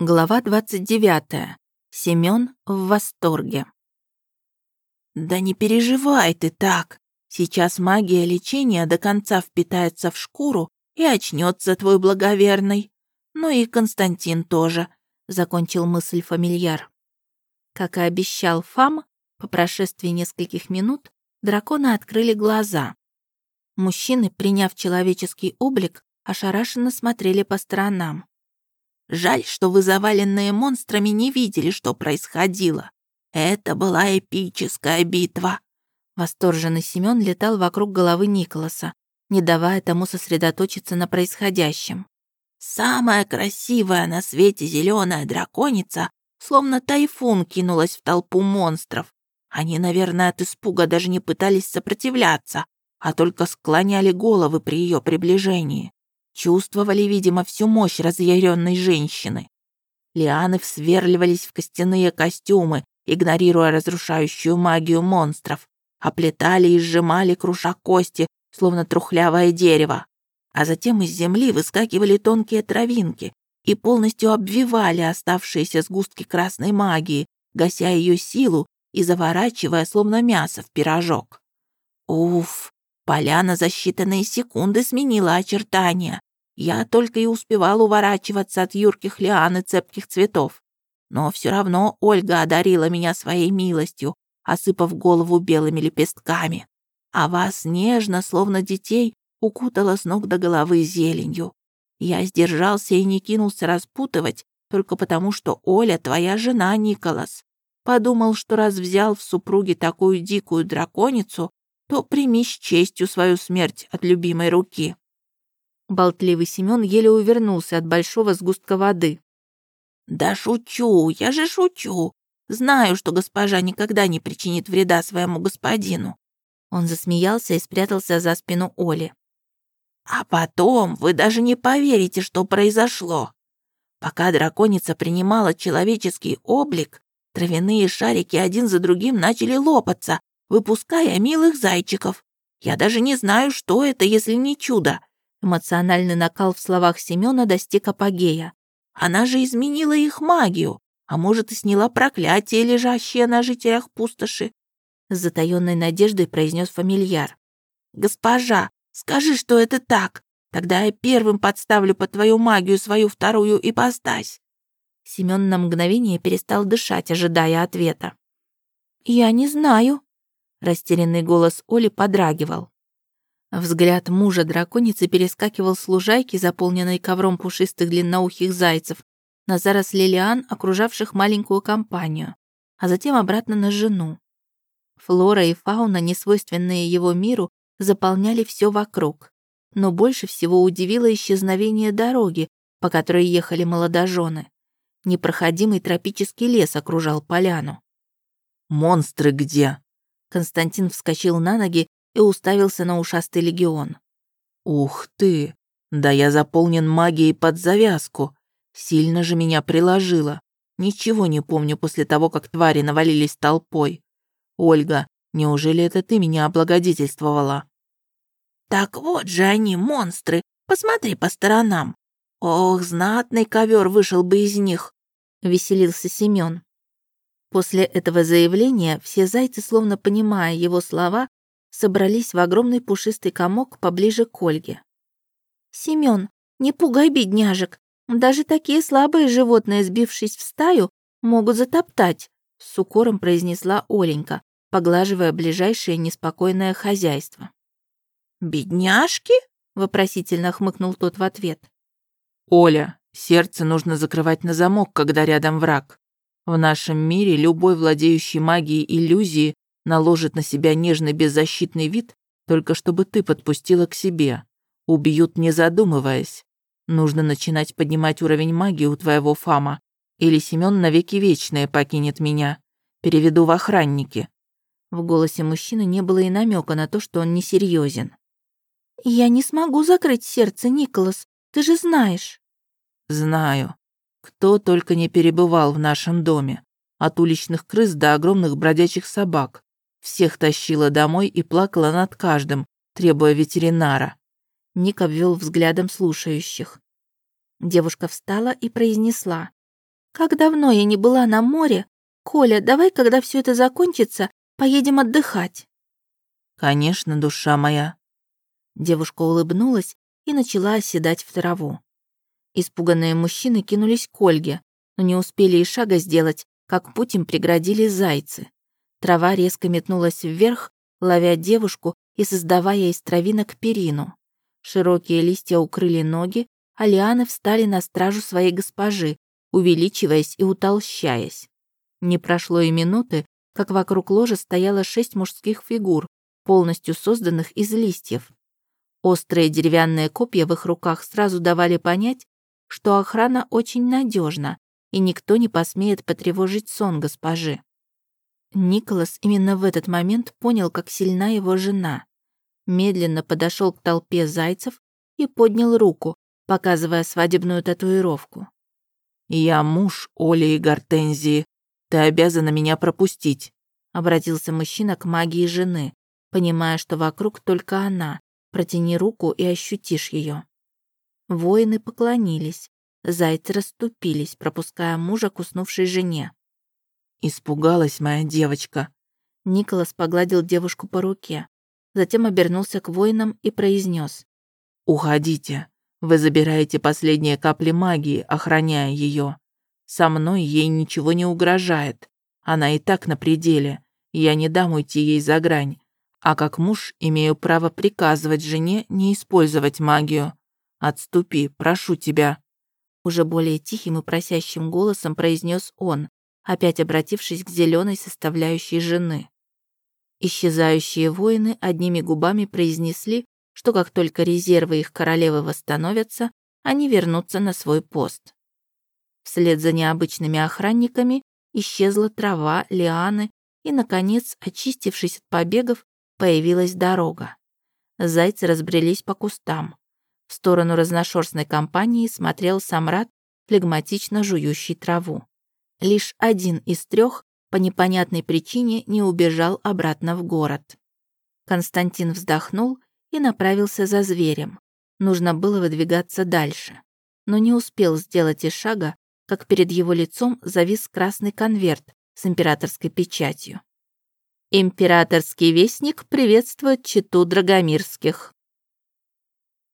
Глава 29. Семён в восторге. «Да не переживай ты так. Сейчас магия лечения до конца впитается в шкуру и очнется твой благоверный. Ну и Константин тоже», — закончил мысль фамильяр. Как и обещал Фам, по прошествии нескольких минут драконы открыли глаза. Мужчины, приняв человеческий облик, ошарашенно смотрели по сторонам. Жаль, что вы, заваленные монстрами, не видели, что происходило. Это была эпическая битва». Восторженный Семён летал вокруг головы Николаса, не давая тому сосредоточиться на происходящем. «Самая красивая на свете зеленая драконица словно тайфун кинулась в толпу монстров. Они, наверное, от испуга даже не пытались сопротивляться, а только склоняли головы при ее приближении. Чувствовали, видимо, всю мощь разъяренной женщины. Лианы всверливались в костяные костюмы, игнорируя разрушающую магию монстров, оплетали и сжимали, круша кости, словно трухлявое дерево. А затем из земли выскакивали тонкие травинки и полностью обвивали оставшиеся сгустки красной магии, гася ее силу и заворачивая, словно мясо в пирожок. Уф, поляна за считанные секунды сменила очертания, я только и успевал уворачиваться от юрких лиан и цепких цветов. Но все равно Ольга одарила меня своей милостью, осыпав голову белыми лепестками. А вас нежно, словно детей, укутала с ног до головы зеленью. Я сдержался и не кинулся распутывать, только потому, что Оля твоя жена, Николас. Подумал, что раз взял в супруги такую дикую драконицу, то прими с честью свою смерть от любимой руки. Болтливый Семён еле увернулся от большого сгустка воды. «Да шучу, я же шучу. Знаю, что госпожа никогда не причинит вреда своему господину». Он засмеялся и спрятался за спину Оли. «А потом вы даже не поверите, что произошло. Пока драконица принимала человеческий облик, травяные шарики один за другим начали лопаться, выпуская милых зайчиков. Я даже не знаю, что это, если не чудо. Эмоциональный накал в словах Семёна достиг апогея. Она же изменила их магию, а может и сняла проклятие, лежащее на жителях пустоши. С затаённой надеждой произнес фамильяр. «Госпожа, скажи, что это так. Тогда я первым подставлю под твою магию свою вторую ипостась». Семён на мгновение перестал дышать, ожидая ответа. «Я не знаю», — растерянный голос Оли подрагивал. Взгляд мужа драконицы перескакивал с лужайки, заполненной ковром пушистых длинноухих зайцев, на заросли лиан, окружавших маленькую компанию, а затем обратно на жену. Флора и фауна, несвойственные его миру, заполняли все вокруг. Но больше всего удивило исчезновение дороги, по которой ехали молодожены. Непроходимый тропический лес окружал поляну. «Монстры где?» Константин вскочил на ноги и уставился на ушастый легион. «Ух ты! Да я заполнен магией под завязку. Сильно же меня приложило. Ничего не помню после того, как твари навалились толпой. Ольга, неужели это ты меня облагодетельствовала?» «Так вот же они, монстры! Посмотри по сторонам! Ох, знатный ковер вышел бы из них!» — веселился Семён. После этого заявления все зайцы, словно понимая его слова, собрались в огромный пушистый комок поближе к Ольге. «Семён, не пугай бедняжек. Даже такие слабые животные, сбившись в стаю, могут затоптать», с укором произнесла Оленька, поглаживая ближайшее неспокойное хозяйство. «Бедняжки?» — вопросительно хмыкнул тот в ответ. «Оля, сердце нужно закрывать на замок, когда рядом враг. В нашем мире любой владеющий магией иллюзии наложит на себя нежный беззащитный вид, только чтобы ты подпустила к себе. Убьют, не задумываясь. Нужно начинать поднимать уровень магии у твоего Фама, или Семён навеки вечные покинет меня. Переведу в охранники». В голосе мужчины не было и намека на то, что он несерьезен. «Я не смогу закрыть сердце, Николас, ты же знаешь». «Знаю. Кто только не перебывал в нашем доме. От уличных крыс до огромных бродячих собак. Всех тащила домой и плакала над каждым, требуя ветеринара. Ник обвел взглядом слушающих. Девушка встала и произнесла. Как давно я не была на море. Коля, давай, когда все это закончится, поедем отдыхать». «Конечно, душа моя». Девушка улыбнулась и начала оседать в траву. Испуганные мужчины кинулись к Ольге, но не успели и шага сделать, как путь им преградили зайцы. Трава резко метнулась вверх, ловя девушку и создавая из травинок перину. Широкие листья укрыли ноги, а лианы встали на стражу своей госпожи, увеличиваясь и утолщаясь. Не прошло и минуты, как вокруг ложа стояло шесть мужских фигур, полностью созданных из листьев. Острые деревянные копья в их руках сразу давали понять, что охрана очень надежна, и никто не посмеет потревожить сон госпожи. Николас именно в этот момент понял, как сильна его жена. Медленно подошел к толпе зайцев и поднял руку, показывая свадебную татуировку. «Я муж Оли и Гортензии. Ты обязана меня пропустить», — обратился мужчина к магии жены, понимая, что вокруг только она. Протяни руку и ощутишь ее. Воины поклонились. Зайцы расступились, пропуская мужа к уснувшей жене. «Испугалась моя девочка». Николас погладил девушку по руке, затем обернулся к воинам и произнес: «Уходите. Вы забираете последние капли магии, охраняя ее. Со мной ей ничего не угрожает. Она и так на пределе. Я не дам уйти ей за грань. А как муж имею право приказывать жене не использовать магию. Отступи, прошу тебя». Уже более тихим и просящим голосом произнес он, опять обратившись к зеленой составляющей жены. Исчезающие воины одними губами произнесли, что как только резервы их королевы восстановятся, они вернутся на свой пост. Вслед за необычными охранниками исчезла трава, лианы, и, наконец, очистившись от побегов, появилась дорога. Зайцы разбрелись по кустам. В сторону разношерстной компании смотрел Самрат, флегматично жующий траву. Лишь один из трех по непонятной причине не убежал обратно в город. Константин вздохнул и направился за зверем. Нужно было выдвигаться дальше. Но не успел сделать и шага, как перед его лицом завис красный конверт с императорской печатью. «Императорский вестник приветствует читу Драгомирских»,